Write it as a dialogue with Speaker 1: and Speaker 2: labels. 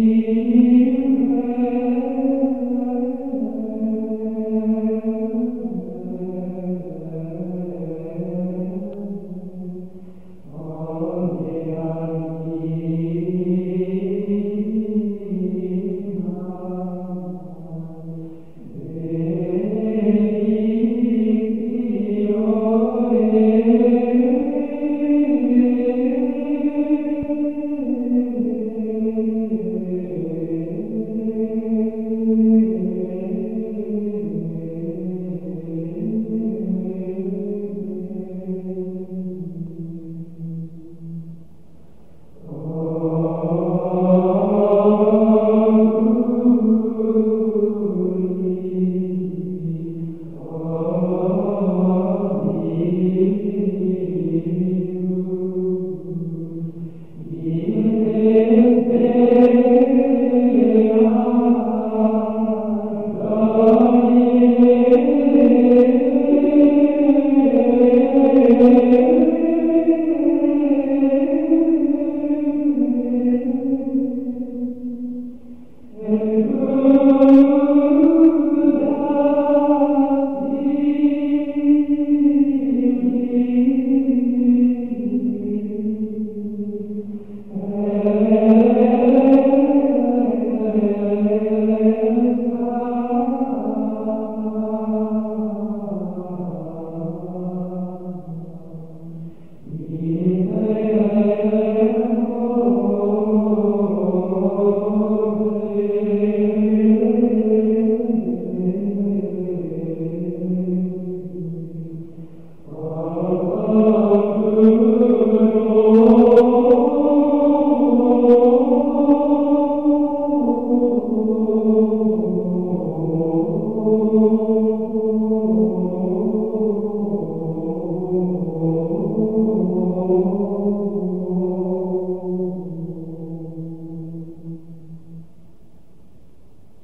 Speaker 1: Amen.